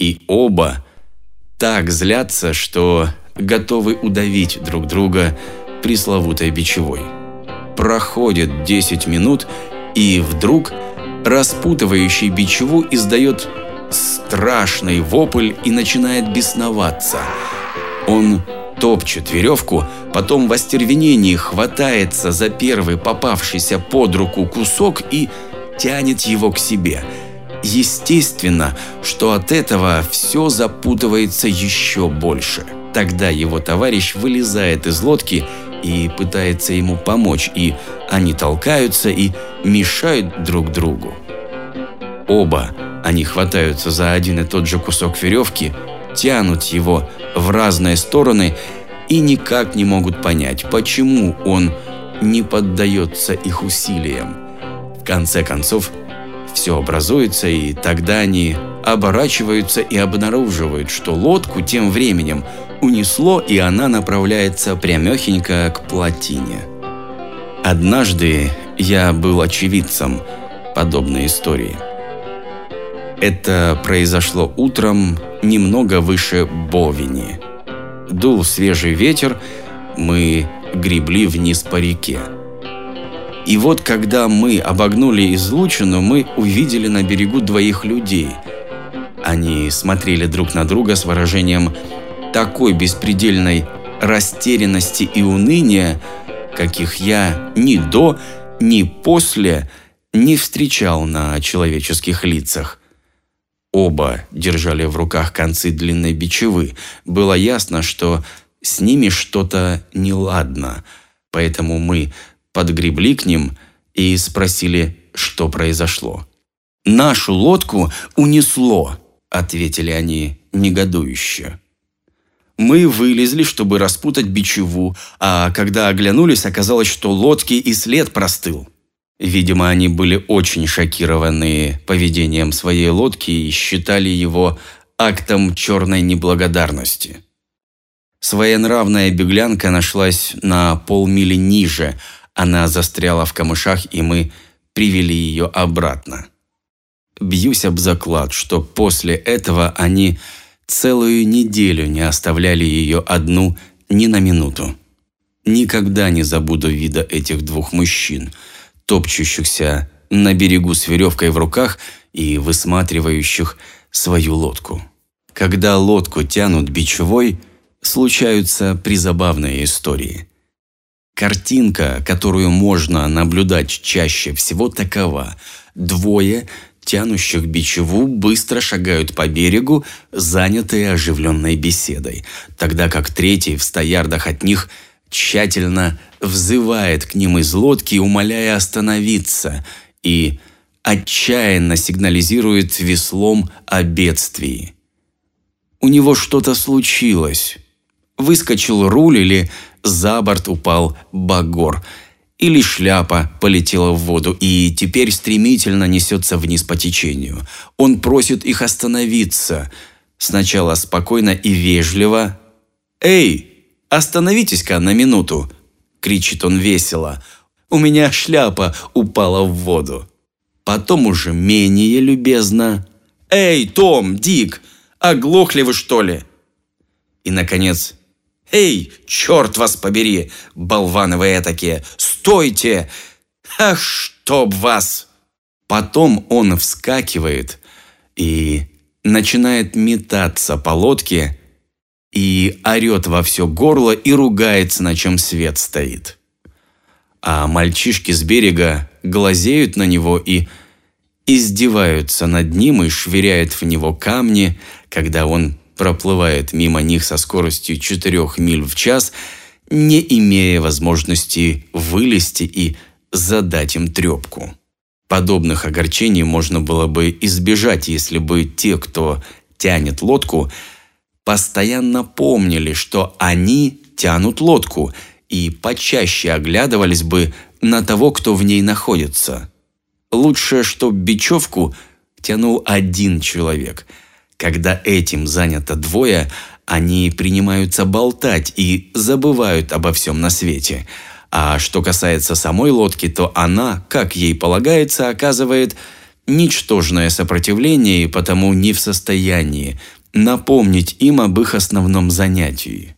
И оба так злятся, что готовы удавить друг друга пресловутой бичевой. Проходит 10 минут, и вдруг распутывающий бичеву издает страшный вопль и начинает бесноваться. Он топчет веревку, потом в остервенении хватается за первый попавшийся под руку кусок и тянет его к себе. Естественно, что от этого все запутывается еще больше. Тогда его товарищ вылезает из лодки и пытается ему помочь, и они толкаются и мешают друг другу. Оба они хватаются за один и тот же кусок веревки, тянут его в разные стороны и никак не могут понять, почему он не поддается их усилиям. В конце концов, все образуется, и тогда они оборачиваются и обнаруживают, что лодку тем временем унесло, и она направляется прямехенько к плотине. Однажды я был очевидцем подобной истории. Это произошло утром немного выше Бовини. Дул свежий ветер, мы гребли вниз по реке. И вот когда мы обогнули излучину, мы увидели на берегу двоих людей. Они смотрели друг на друга с выражением такой беспредельной растерянности и уныния, каких я ни до, ни после не встречал на человеческих лицах. Оба держали в руках концы длинной бичевы. Было ясно, что с ними что-то неладно, поэтому мы подгребли к ним и спросили, что произошло. «Нашу лодку унесло», — ответили они негодующе. Мы вылезли, чтобы распутать бичеву, а когда оглянулись, оказалось, что лодки и след простыл. Видимо, они были очень шокированы поведением своей лодки и считали его актом черной неблагодарности. Своенравная беглянка нашлась на полмили ниже. Она застряла в камышах, и мы привели ее обратно. Бьюсь об заклад, что после этого они целую неделю не оставляли ее одну ни на минуту. Никогда не забуду вида этих двух мужчин – топчущихся на берегу с веревкой в руках и высматривающих свою лодку. Когда лодку тянут бичевой, случаются призабавные истории. Картинка, которую можно наблюдать чаще всего, такова. Двое, тянущих бичеву, быстро шагают по берегу, занятые оживленной беседой, тогда как третий в ста ярдах от них – тщательно взывает к ним из лодки, умоляя остановиться, и отчаянно сигнализирует веслом о бедствии. У него что-то случилось. Выскочил руль или за борт упал багор, или шляпа полетела в воду и теперь стремительно несется вниз по течению. Он просит их остановиться. Сначала спокойно и вежливо. «Эй, «Остановитесь-ка на минуту!» – кричит он весело. «У меня шляпа упала в воду». Потом уже менее любезно. «Эй, Том, Дик, оглохли вы, что ли?» И, наконец, «Эй, черт вас побери, болваны вы этакие! Стойте! Ах, чтоб вас!» Потом он вскакивает и начинает метаться по лодке, и орет во все горло и ругается, на чем свет стоит. А мальчишки с берега глазеют на него и издеваются над ним и швыряют в него камни, когда он проплывает мимо них со скоростью 4 миль в час, не имея возможности вылезти и задать им трепку. Подобных огорчений можно было бы избежать, если бы те, кто тянет лодку, постоянно помнили, что они тянут лодку и почаще оглядывались бы на того, кто в ней находится. Лучше, чтоб бечевку тянул один человек. Когда этим занято двое, они принимаются болтать и забывают обо всем на свете. А что касается самой лодки, то она, как ей полагается, оказывает ничтожное сопротивление и потому не в состоянии напомнить им об их основном занятии.